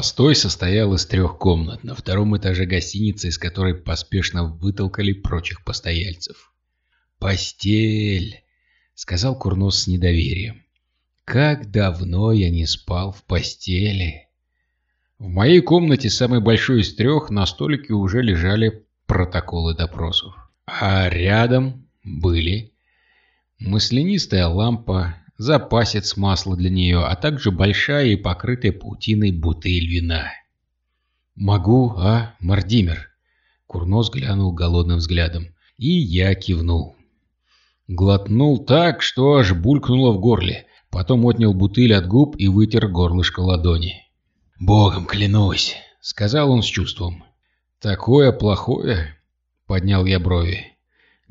Постой состоял из трех комнат на втором этаже гостиницы, из которой поспешно вытолкали прочих постояльцев. «Постель!» — сказал Курнос с недоверием. «Как давно я не спал в постели!» В моей комнате, самой большой из трех, на столике уже лежали протоколы допросов. А рядом были маслянистая лампа, запасец масла для нее, а также большая и покрытая паутиной бутыль вина. «Могу, а, Мардимер?» Курнос глянул голодным взглядом, и я кивнул. Глотнул так, что аж булькнуло в горле, потом отнял бутыль от губ и вытер горлышко ладони. «Богом клянусь», — сказал он с чувством. «Такое плохое?» — поднял я брови.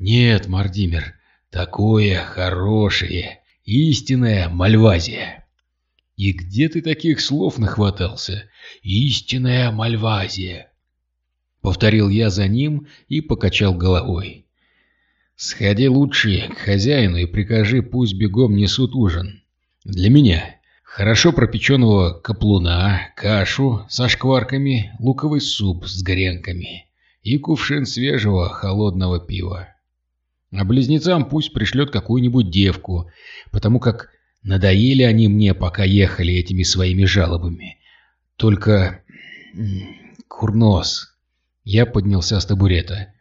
«Нет, Мардимер, такое хорошее, истинная Мальвазия». «И где ты таких слов нахватался? Истинная Мальвазия!» Повторил я за ним и покачал головой. «Сходи лучше к хозяину и прикажи, пусть бегом несут ужин. Для меня». Хорошо пропеченного каплуна, кашу со шкварками, луковый суп с гренками и кувшин свежего холодного пива. А близнецам пусть пришлет какую-нибудь девку, потому как надоели они мне, пока ехали этими своими жалобами. Только... Курнос. Я поднялся с табурета.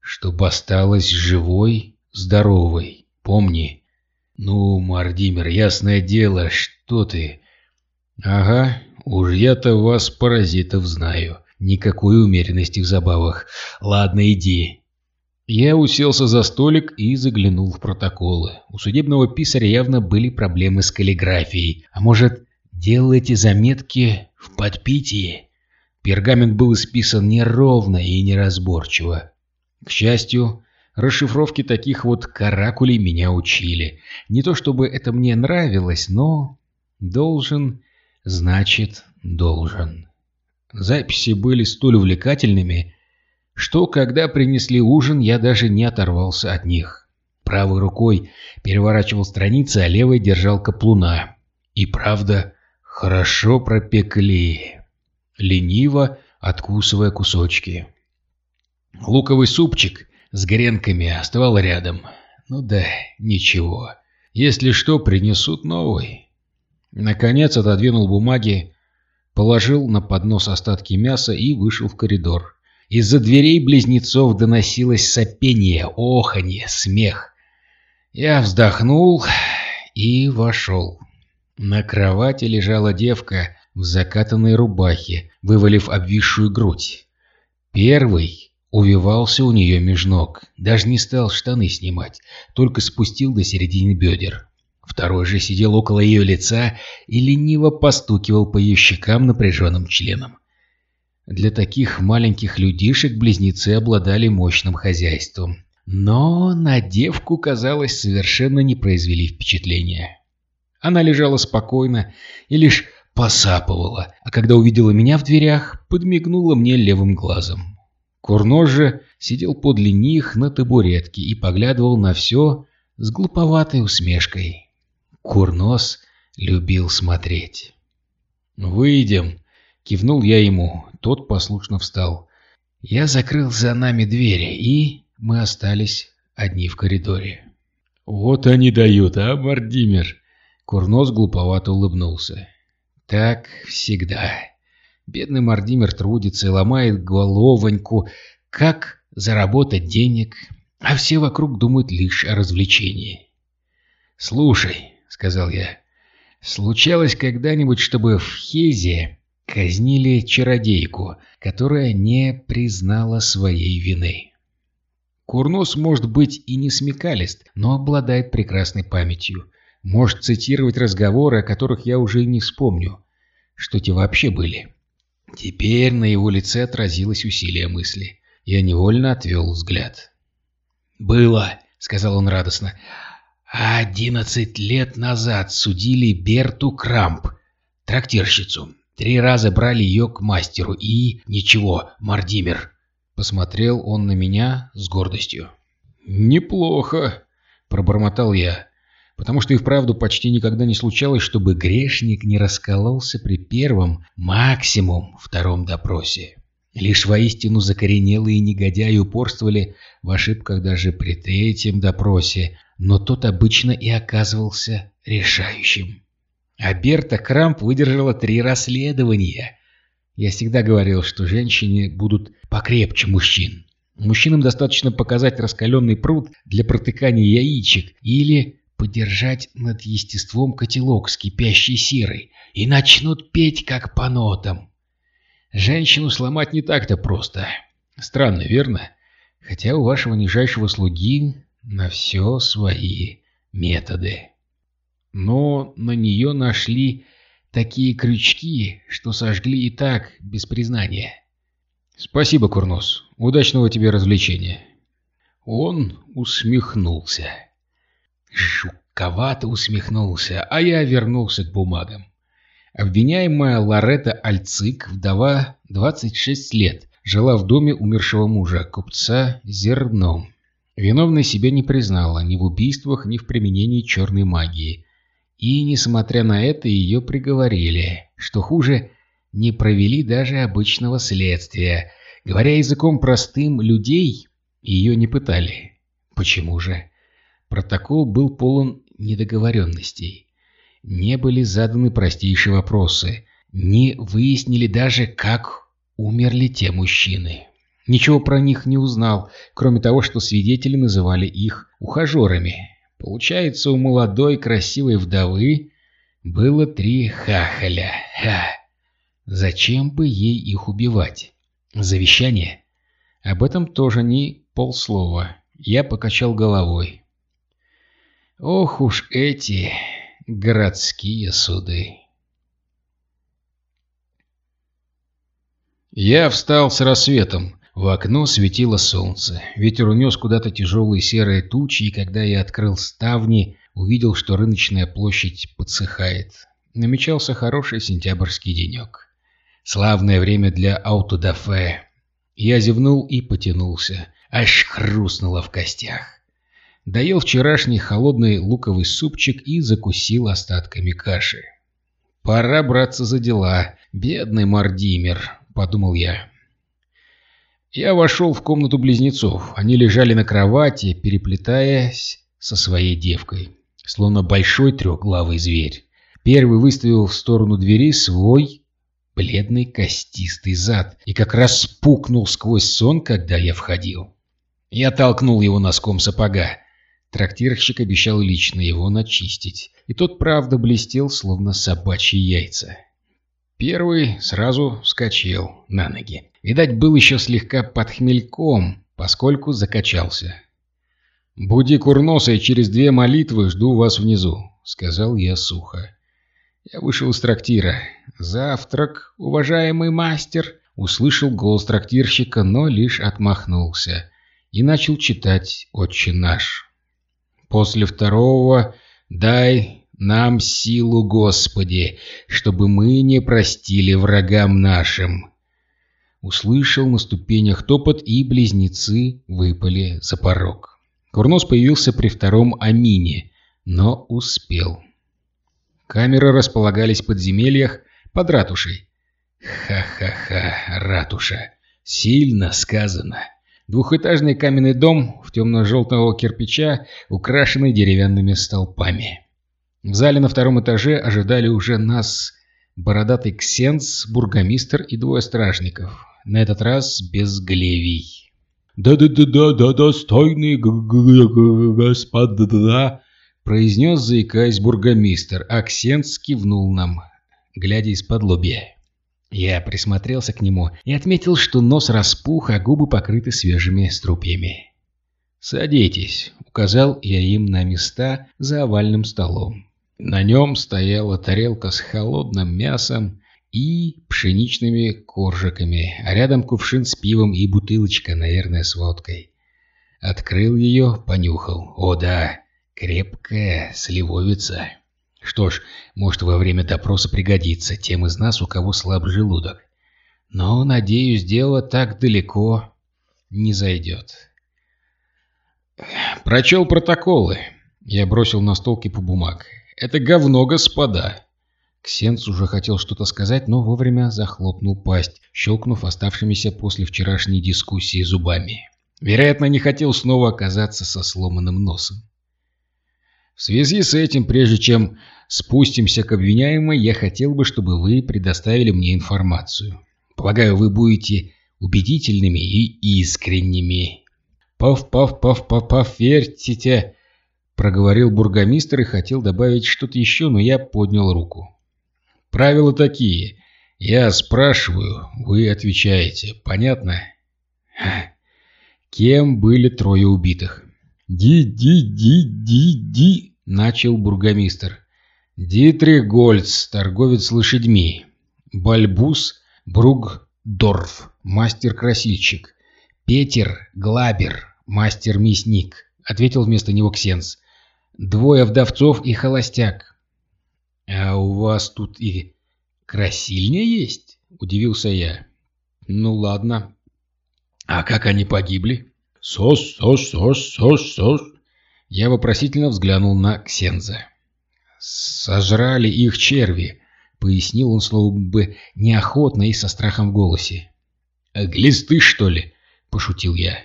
Чтобы осталась живой, здоровой. Помни, «Ну, Мардимер, ясное дело, что ты...» «Ага, уж я-то вас, паразитов, знаю. Никакой умеренности в забавах. Ладно, иди». Я уселся за столик и заглянул в протоколы. У судебного писаря явно были проблемы с каллиграфией. А может, делал эти заметки в подпитии? Пергамент был исписан неровно и неразборчиво. К счастью, Расшифровки таких вот каракулей меня учили. Не то чтобы это мне нравилось, но... Должен, значит, должен. Записи были столь увлекательными, что, когда принесли ужин, я даже не оторвался от них. Правой рукой переворачивал страницы, а левой держал каплуна. И правда, хорошо пропекли, лениво откусывая кусочки. Луковый супчик с гренками оставал рядом. Ну да, ничего. Если что, принесут новый. Наконец отодвинул бумаги, положил на поднос остатки мяса и вышел в коридор. Из-за дверей близнецов доносилось сопение, оханье, смех. Я вздохнул и вошел. На кровати лежала девка в закатанной рубахе, вывалив обвисшую грудь. Первый Увивался у нее меж ног, даже не стал штаны снимать, только спустил до середины бедер. Второй же сидел около ее лица и лениво постукивал по ее щекам напряженным членом. Для таких маленьких людишек близнецы обладали мощным хозяйством. Но на девку, казалось, совершенно не произвели впечатления. Она лежала спокойно и лишь посапывала, а когда увидела меня в дверях, подмигнула мне левым глазом. Курнос же сидел подле них на табуретке и поглядывал на все с глуповатой усмешкой. Курнос любил смотреть. «Выйдем!» — кивнул я ему. Тот послушно встал. Я закрыл за нами двери, и мы остались одни в коридоре. «Вот они дают, а, Мардимер?» Курнос глуповато улыбнулся. «Так всегда». Бедный Мардимер трудится и ломает головоньку, как заработать денег, а все вокруг думают лишь о развлечении. «Слушай», — сказал я, — «случалось когда-нибудь, чтобы в Хезе казнили чародейку, которая не признала своей вины?» Курнос может быть и не смекалист, но обладает прекрасной памятью. Может цитировать разговоры, о которых я уже и не вспомню, что те вообще были. Теперь на его лице отразилось усилие мысли. Я невольно отвел взгляд. «Было», — сказал он радостно. «Одиннадцать лет назад судили Берту Крамп, трактирщицу. Три раза брали ее к мастеру и... Ничего, Мардимер». Посмотрел он на меня с гордостью. «Неплохо», — пробормотал я. потому что и вправду почти никогда не случалось, чтобы грешник не раскололся при первом, максимум втором допросе. Лишь воистину закоренелые негодяи упорствовали в ошибках даже при третьем допросе, но тот обычно и оказывался решающим. А Берта Крамп выдержала три расследования. Я всегда говорил, что женщины будут покрепче мужчин. Мужчинам достаточно показать раскаленный пруд для протыкания яичек или подержать над естеством котелок с кипящей серой и начнут петь как по нотам. Женщину сломать не так-то просто. Странно, верно? Хотя у вашего нижайшего слуги на все свои методы. Но на нее нашли такие крючки, что сожгли и так, без признания. Спасибо, Курнос. Удачного тебе развлечения. Он усмехнулся. Жуковато усмехнулся, а я вернулся к бумагам. Обвиняемая Лоретта Альцик, вдова 26 лет, жила в доме умершего мужа, купца Зерном. Виновной себя не признала ни в убийствах, ни в применении черной магии. И, несмотря на это, ее приговорили. Что хуже, не провели даже обычного следствия. Говоря языком простым людей, ее не пытали. Почему же? Протокол был полон недоговоренностей. Не были заданы простейшие вопросы. Не выяснили даже, как умерли те мужчины. Ничего про них не узнал, кроме того, что свидетели называли их ухажерами. Получается, у молодой красивой вдовы было три хахаля. Ха! Зачем бы ей их убивать? Завещание? Об этом тоже ни полслова. Я покачал головой. Ох уж эти городские суды. Я встал с рассветом. В окно светило солнце. Ветер унес куда-то тяжелые серые тучи, и когда я открыл ставни, увидел, что рыночная площадь подсыхает. Намечался хороший сентябрьский денек. Славное время для аутодафе. Я зевнул и потянулся. Аж хрустнуло в костях. Доел вчерашний холодный луковый супчик и закусил остатками каши. «Пора браться за дела, бедный Мардимер», — подумал я. Я вошел в комнату близнецов. Они лежали на кровати, переплетаясь со своей девкой, словно большой трехглавый зверь. Первый выставил в сторону двери свой бледный костистый зад и как раз пукнул сквозь сон, когда я входил. Я толкнул его носком сапога. Трактирщик обещал лично его начистить, и тот правда блестел, словно собачьи яйца. Первый сразу вскочил на ноги. Видать, был еще слегка под хмельком, поскольку закачался. «Буди курноса, и через две молитвы жду вас внизу», — сказал я сухо. Я вышел из трактира. «Завтрак, уважаемый мастер!» Услышал голос трактирщика, но лишь отмахнулся и начал читать «Отче наш». После второго «Дай нам силу, Господи, чтобы мы не простили врагам нашим». Услышал на ступенях топот, и близнецы выпали за порог. Курнос появился при втором амине, но успел. Камеры располагались в подземельях под ратушей. Ха-ха-ха, ратуша. Сильно сказано. Двухэтажный каменный дом в темно-желтого кирпича, украшенный деревянными столпами. В зале на втором этаже ожидали уже нас бородатый ксенс, бургомистр и двое стражников. На этот раз без глевий. «Да-да-да-да-да, достойные господа!» произнес, заикаясь бургомистр, а ксенс кивнул нам, глядя из-под лобья. Я присмотрелся к нему и отметил, что нос распух, а губы покрыты свежими струпьями. «Садитесь», — указал я им на места за овальным столом. На нем стояла тарелка с холодным мясом и пшеничными коржиками, а рядом кувшин с пивом и бутылочка, наверное, с водкой. Открыл ее, понюхал. О да, крепкая сливовица. Что ж, может во время допроса пригодится тем из нас, у кого слаб желудок. Но, надеюсь, дело так далеко не зайдет. Прочел протоколы. Я бросил на стол кипу бумаг. «Это говно, господа!» Ксенц уже хотел что-то сказать, но вовремя захлопнул пасть, щелкнув оставшимися после вчерашней дискуссии зубами. Вероятно, не хотел снова оказаться со сломанным носом. В связи с этим, прежде чем спустимся к обвиняемой, я хотел бы, чтобы вы предоставили мне информацию. Полагаю, вы будете убедительными и искренними. «Пав-пав-пав-пав-пав, вертите!» Проговорил бургомистр и хотел добавить что-то еще, но я поднял руку. «Правила такие. Я спрашиваю, вы отвечаете. Понятно?» Кем были трое убитых? «Ди-ди-ди-ди-ди!» — начал бургомистр. «Дитрих Гольц, торговец лошадьми. Бальбус Бругдорф, мастер-красильщик. Петер Глабер, мастер-мясник», — ответил вместо него Ксенс. «Двое вдовцов и холостяк». «А у вас тут и красильня есть?» — удивился я. «Ну ладно. А как они погибли?» «Сос-сос-сос-сос-сос!» Я вопросительно взглянул на Ксенза. «Сожрали их черви», — пояснил он словно бы неохотно и со страхом в голосе. «Глисты, что ли?» — пошутил я.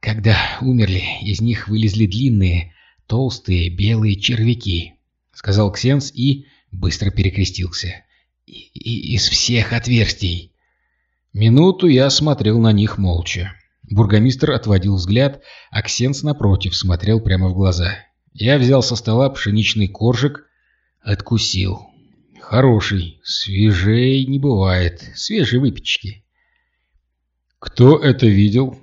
«Когда умерли, из них вылезли длинные, толстые белые червяки», — сказал Ксенс и быстро перекрестился. И, «Из всех отверстий». Минуту я смотрел на них молча. Бургомистр отводил взгляд, а Ксенс, напротив, смотрел прямо в глаза. Я взял со стола пшеничный коржик, откусил. Хороший, свежей не бывает, свежей выпечки. Кто это видел?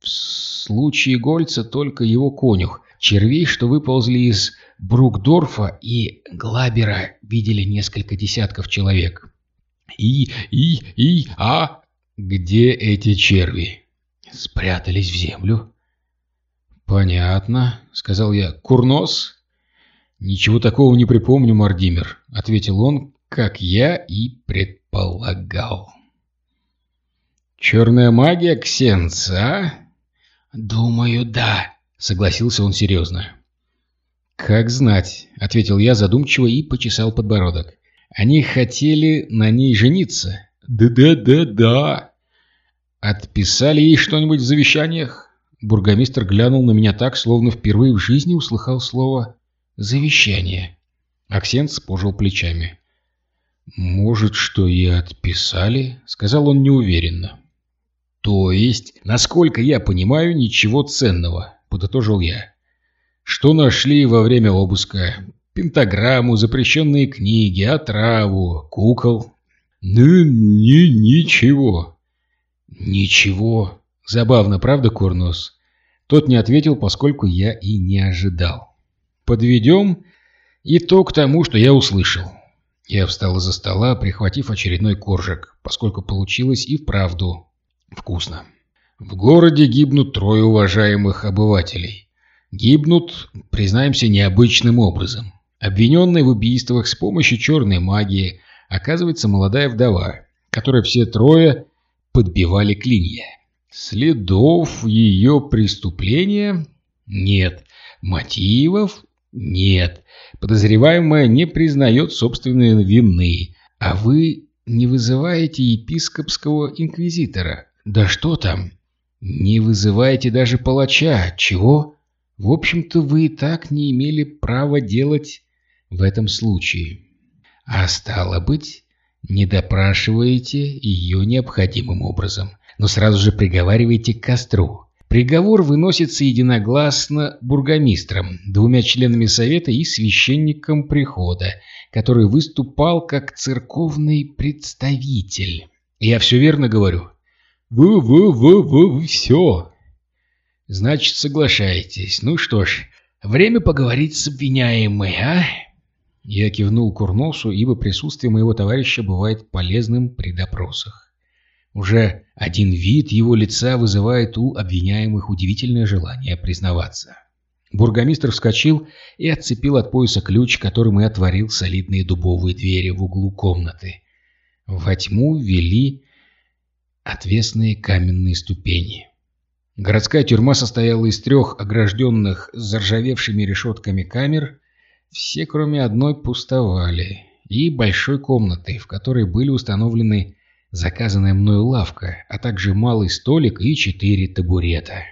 В случае Гольца только его конюх. Червей, что выползли из Брукдорфа и Глабера, видели несколько десятков человек. И, и, и, а... Где эти черви? спрятались в землю. «Понятно», — сказал я. «Курнос?» «Ничего такого не припомню, Мардимер», — ответил он, как я и предполагал. «Черная магия, Ксенц, а?» «Думаю, да», — согласился он серьезно. «Как знать», — ответил я задумчиво и почесал подбородок. «Они хотели на ней жениться?» «Да-да-да-да», «Отписали ей что-нибудь в завещаниях?» Бургомистр глянул на меня так, словно впервые в жизни услыхал слово «завещание». Аксенс пожал плечами. «Может, что и отписали?» — сказал он неуверенно. «То есть, насколько я понимаю, ничего ценного», — подытожил я. «Что нашли во время обыска? Пентаграмму, запрещенные книги, отраву, кукол?» «Ну, ни ничего», «Ничего. Забавно, правда, Курнос?» Тот не ответил, поскольку я и не ожидал. «Подведем итог тому, что я услышал». Я встал из-за стола, прихватив очередной коржик, поскольку получилось и вправду вкусно. В городе гибнут трое уважаемых обывателей. Гибнут, признаемся, необычным образом. Обвиненная в убийствах с помощью черной магии оказывается молодая вдова, которой все трое подбивали клинья. Следов ее преступления нет. Мотивов нет. Подозреваемая не признает собственной вины. А вы не вызываете епископского инквизитора. Да что там? Не вызываете даже палача. Чего? В общем-то, вы и так не имели права делать в этом случае. А стало быть, не допрашиваете ее необходимым образом, но сразу же приговариваете к костру. Приговор выносится единогласно бургомистром, двумя членами совета и священником прихода, который выступал как церковный представитель. Я все верно говорю? Вы-вы-вы-вы все. Значит, соглашаетесь. Ну что ж, время поговорить с обвиняемой, а? Я кивнул Курносу, ибо присутствие моего товарища бывает полезным при допросах. Уже один вид его лица вызывает у обвиняемых удивительное желание признаваться. Бургомистр вскочил и отцепил от пояса ключ, которым и отворил солидные дубовые двери в углу комнаты. Во тьму вели отвесные каменные ступени. Городская тюрьма состояла из трех огражденных заржавевшими решетками камер, все кроме одной пустовали, и большой комнаты, в которой были установлены заказанная мною лавка, а также малый столик и четыре табурета.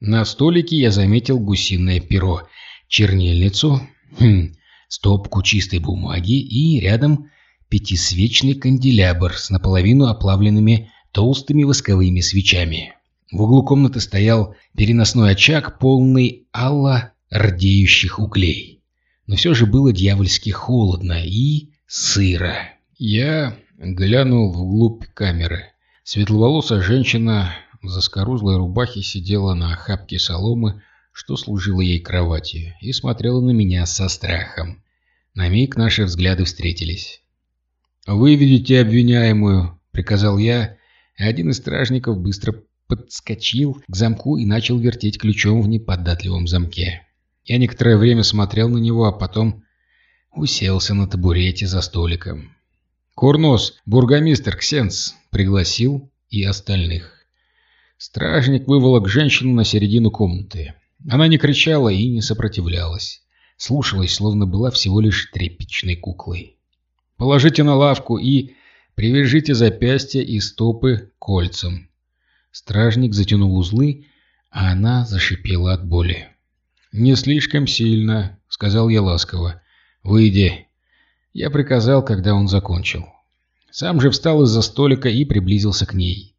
На столике я заметил гусиное перо, чернильницу, хм, стопку чистой бумаги и рядом пятисвечный канделябр с наполовину оплавленными толстыми восковыми свечами. В углу комнаты стоял переносной очаг, полный алла рдеющих углей. Но все же было дьявольски холодно и сыро. Я глянул вглубь камеры. Светловолосая женщина в заскорузлой рубахе сидела на охапке соломы, что служило ей кроватью, и смотрела на меня со страхом. На миг наши взгляды встретились. «Выведите обвиняемую», — приказал я, один из стражников быстро подскочил к замку и начал вертеть ключом в неподатливом замке. Я некоторое время смотрел на него, а потом уселся на табурете за столиком. «Курнос, бургомистр Ксенс!» пригласил и остальных. Стражник выволок женщину на середину комнаты. Она не кричала и не сопротивлялась. Слушалась, словно была всего лишь тряпичной куклой. «Положите на лавку и Привяжите запястья и стопы кольцам. Стражник затянул узлы, а она зашипела от боли. «Не слишком сильно», — сказал я ласково. «Выйди». Я приказал, когда он закончил. Сам же встал из-за столика и приблизился к ней.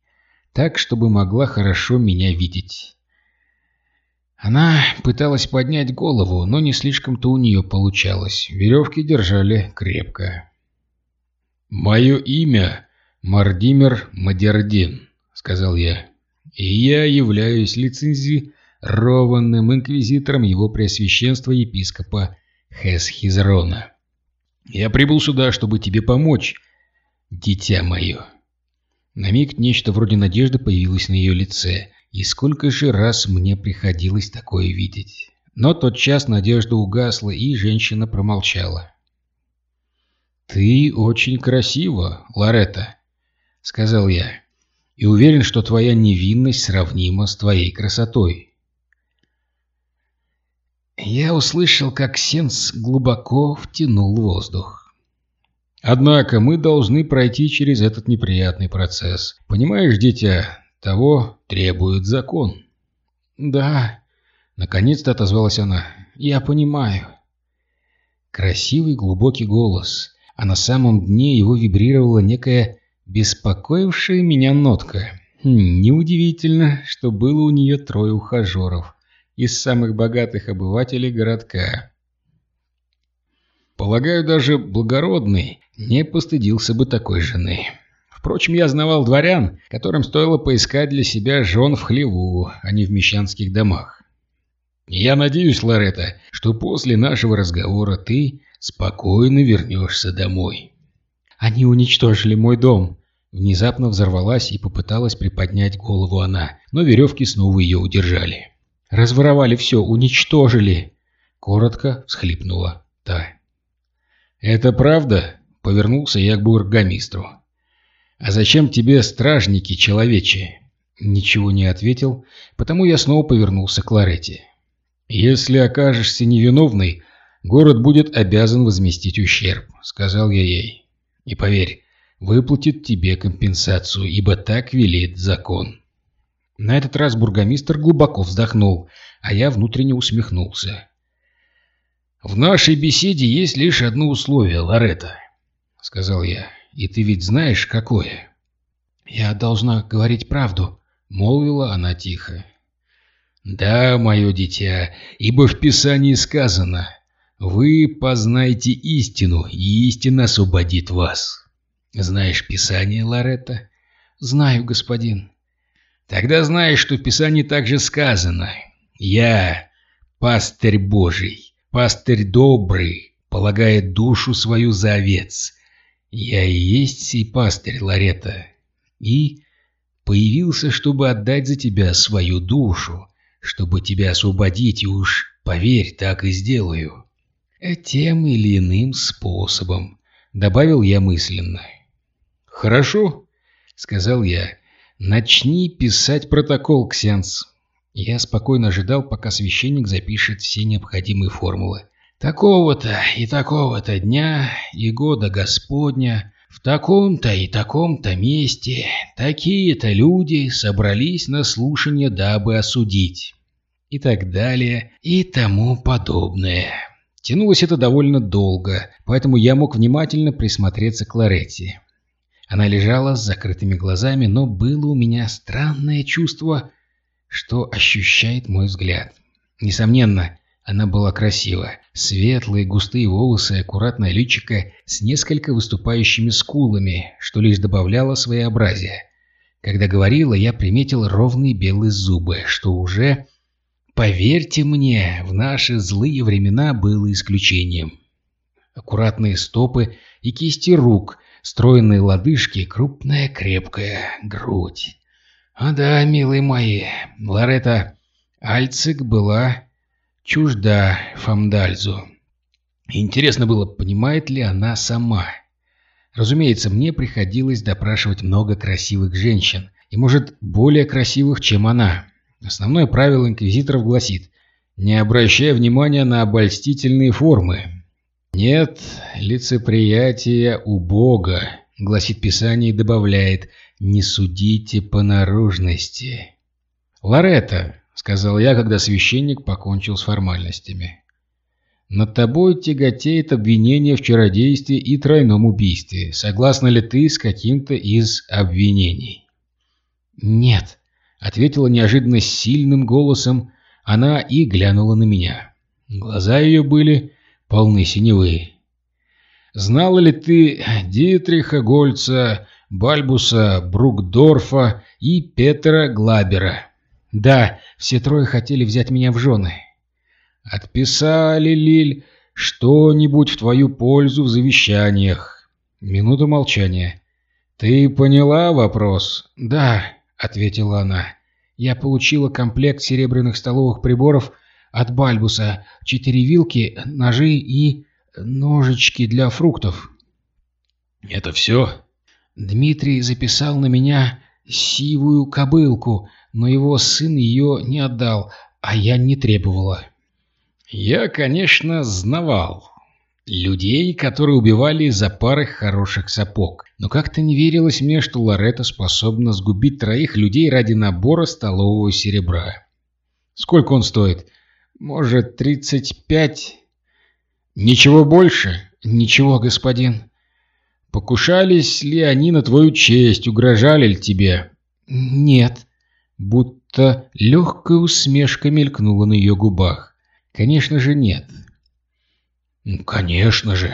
Так, чтобы могла хорошо меня видеть. Она пыталась поднять голову, но не слишком-то у нее получалось. Веревки держали крепко. «Мое имя Мардимер Мадердин», — сказал я, — «и я являюсь лицензированным инквизитором его преосвященства епископа Хесхизрона. Я прибыл сюда, чтобы тебе помочь, дитя мое». На миг нечто вроде надежды появилось на ее лице, и сколько же раз мне приходилось такое видеть. Но тот час надежда угасла, и женщина промолчала. «Ты очень красива, Лоретта», — сказал я, — «и уверен, что твоя невинность сравнима с твоей красотой». Я услышал, как Сенс глубоко втянул воздух. «Однако мы должны пройти через этот неприятный процесс. Понимаешь, дитя, того требует закон». «Да», — наконец-то отозвалась она, — «я понимаю». Красивый глубокий голос — а на самом дне его вибрировала некая беспокоившая меня нотка. Хм, неудивительно, что было у нее трое ухажеров из самых богатых обывателей городка. Полагаю, даже благородный не постыдился бы такой жены. Впрочем, я знавал дворян, которым стоило поискать для себя жен в хлеву, а не в мещанских домах. Я надеюсь, Лоретта, что после нашего разговора ты спокойно вернешься домой. Они уничтожили мой дом. Внезапно взорвалась и попыталась приподнять голову она, но веревки снова ее удержали. Разворовали все, уничтожили. Коротко всхлипнула та. «Это правда?» — повернулся я к бургомистру. «А зачем тебе стражники, человечи?» Ничего не ответил, потому я снова повернулся к Лоретте. «Если окажешься невиновной, Город будет обязан возместить ущерб, сказал я ей. И поверь, выплатит тебе компенсацию, ибо так велит закон. На этот раз бургомистр глубоко вздохнул, а я внутренне усмехнулся. «В нашей беседе есть лишь одно условие, Лоретта», — сказал я. «И ты ведь знаешь, какое?» «Я должна говорить правду», — молвила она тихо. «Да, мое дитя, ибо в Писании сказано, вы познаете истину, и истина освободит вас. Знаешь Писание, Лоретта? Знаю, господин. Тогда знаешь, что в Писании также сказано. Я, пастырь Божий, пастырь добрый, полагает душу свою за овец. Я и есть сей пастырь, Лоретта. И появился, чтобы отдать за тебя свою душу, чтобы тебя освободить, и уж, поверь, так и сделаю. «Тем или иным способом», — добавил я мысленно. «Хорошо», — сказал я, Начни писать протокол, Ксенс. Я спокойно ожидал, пока священник запишет все необходимые формулы. Такого-то и такого-то дня и года Господня в таком-то и таком-то месте такие-то люди собрались на слушание, дабы осудить. И так далее, и тому подобное. Тянулось это довольно долго, поэтому я мог внимательно присмотреться к Лоретти. Она лежала с закрытыми глазами, но было у меня странное чувство, что ощущает мой взгляд. Несомненно, она была красива. Светлые густые волосы, аккуратное личико с несколько выступающими скулами, что лишь добавляло своеобразия. Когда говорила, я приметил ровные белые зубы, что уже, поверьте мне, в наши злые времена было исключением. Аккуратные стопы и кисти рук, стройные лодыжки, крупная крепкая грудь. А да, милые мои, Лоретта Альцик была чужда Фамдальзу. Интересно было, понимает ли она сама. Разумеется, мне приходилось допрашивать много красивых женщин, и, может, более красивых, чем она. Основное правило инквизиторов гласит «Не обращая внимания на обольстительные формы». «Нет лицеприятия у Бога», — гласит Писание и добавляет «Не судите по наружности». Лоретта, — сказал я, когда священник покончил с формальностями. «Над тобой тяготеет обвинение в чародействе и тройном убийстве. Согласна ли ты с каким-то из обвинений?» «Нет», — ответила неожиданно сильным голосом она и глянула на меня. Глаза ее были полны синевы. «Знала ли ты Дитриха Гольца, Бальбуса Брукдорфа и Петера Глабера?» Да, все трое хотели взять меня в жены. Отписали, Лиль, что-нибудь в твою пользу в завещаниях. Минута молчания. Ты поняла вопрос? Да, ответила она. Я получила комплект серебряных столовых приборов от Бальбуса, четыре вилки, ножи и ножички для фруктов. Это все? Дмитрий записал на меня сивую кобылку, но его сын ее не отдал, а я не требовала. Я, конечно, знавал людей, которые убивали за пары хороших сапог, но как-то не верилось мне, что Лоретта способна сгубить троих людей ради набора столового серебра. Сколько он стоит? Может, тридцать пять? Ничего больше? Ничего, господин. Покушались ли они на твою честь, угрожали ли тебе? Нет будто легкая усмешка мелькнула на ее губах. «Конечно же нет». «Ну, «Конечно же.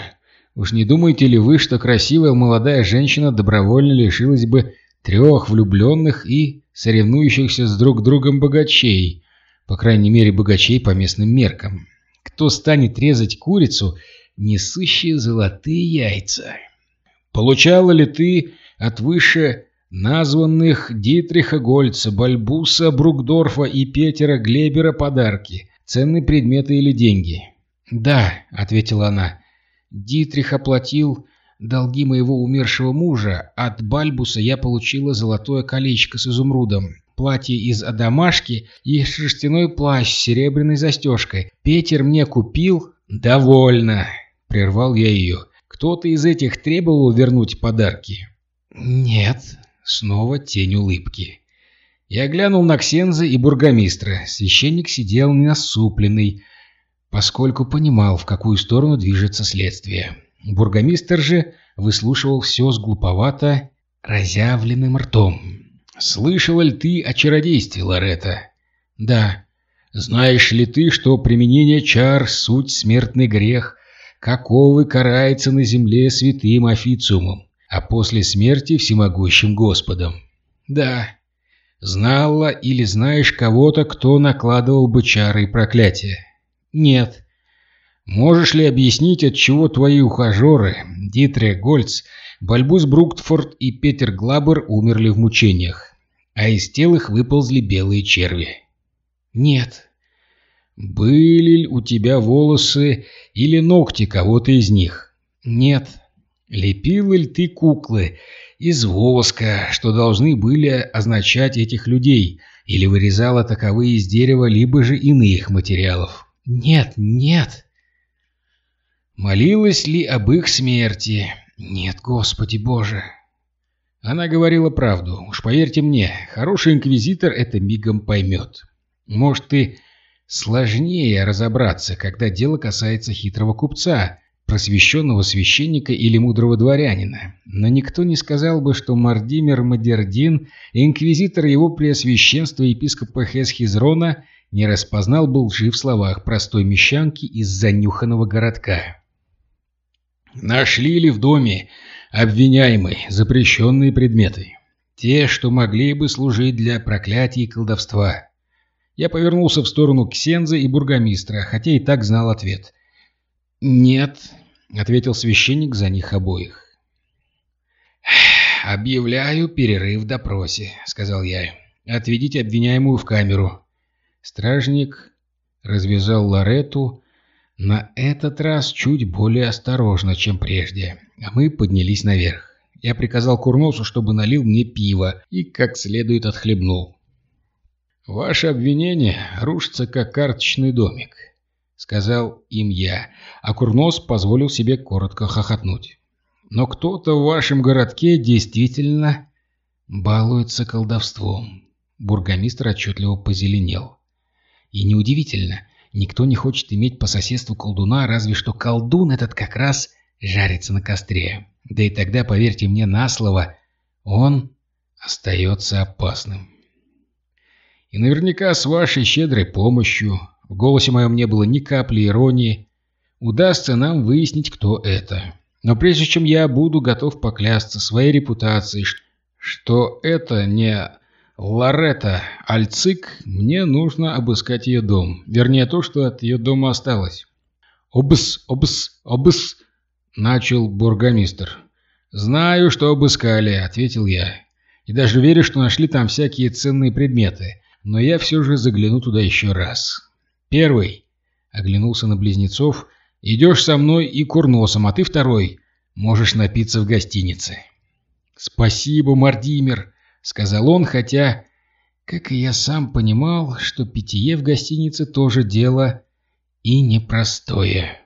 Уж не думаете ли вы, что красивая молодая женщина добровольно лишилась бы трех влюбленных и соревнующихся с друг другом богачей, по крайней мере богачей по местным меркам? Кто станет резать курицу, несущие золотые яйца? Получала ли ты от выше названных Дитриха Гольца, Бальбуса, Брукдорфа и Петера Глебера подарки, ценные предметы или деньги. «Да», — ответила она, — «Дитрих оплатил долги моего умершего мужа. От Бальбуса я получила золотое колечко с изумрудом, платье из адамашки и шерстяной плащ с серебряной застежкой. Петер мне купил...» «Довольно», — прервал я ее. «Кто-то из этих требовал вернуть подарки?» «Нет», Снова тень улыбки. Я глянул на Ксенза и бургомистра. Священник сидел насупленный, поскольку понимал, в какую сторону движется следствие. Бургомистр же выслушивал все с глуповато разъявленным ртом. «Слышала ли ты о чародействе, Лоретта?» «Да». «Знаешь ли ты, что применение чар — суть смертный грех, каковы карается на земле святым официумом?» а после смерти всемогущим Господом. Да, знала или знаешь кого-то, кто накладывал бы чары и проклятия? Нет. Можешь ли объяснить, от чего твои ухажеры, Дитрия Гольц, Бальбус Бруктфорд и Петер Глабер умерли в мучениях, а из тел их выползли белые черви? Нет. Были ли у тебя волосы или ногти кого-то из них? Нет. Лепил ли ты куклы из воска, что должны были означать этих людей, или вырезала таковые из дерева, либо же иных материалов. Нет, нет. Молилась ли об их смерти? Нет, Господи Боже. Она говорила правду. Уж поверьте мне, хороший инквизитор это мигом поймет. Может, и сложнее разобраться, когда дело касается хитрого купца, просвещенного священника или мудрого дворянина. Но никто не сказал бы, что Мардимер Мадердин, инквизитор его преосвященства епископа Хесхизрона, не распознал бы лжи в словах простой мещанки из занюханного городка. Нашли ли в доме обвиняемый запрещенные предметы? Те, что могли бы служить для проклятия и колдовства. Я повернулся в сторону Ксенза и бургомистра, хотя и так знал ответ. «Нет», — ответил священник за них обоих. «Объявляю перерыв в допросе», — сказал я. «Отведите обвиняемую в камеру». Стражник развязал ларету, на этот раз чуть более осторожно, чем прежде, а мы поднялись наверх. Я приказал Курносу, чтобы налил мне пиво и как следует отхлебнул. «Ваше обвинение рушится, как карточный домик», — сказал им я, а Курнос позволил себе коротко хохотнуть. «Но кто-то в вашем городке действительно балуется колдовством». Бургомистр отчетливо позеленел. И неудивительно, никто не хочет иметь по соседству колдуна, разве что колдун этот как раз жарится на костре. Да и тогда, поверьте мне на слово, он остается опасным. И наверняка с вашей щедрой помощью, в голосе моем не было ни капли иронии, удастся нам выяснить, кто это. Но прежде чем я буду готов поклясться своей репутацией, что это не Лоретта Альцик, мне нужно обыскать ее дом. Вернее, то, что от ее дома осталось. «Обыс, обыс, обыс!» — начал бургомистр. «Знаю, что обыскали», — ответил я. «И даже верю, что нашли там всякие ценные предметы но я все же загляну туда еще раз. Первый, оглянулся на близнецов, идешь со мной и курносом, а ты второй, можешь напиться в гостинице. Спасибо, Мардимер, сказал он, хотя, как и я сам понимал, что питье в гостинице тоже дело и непростое.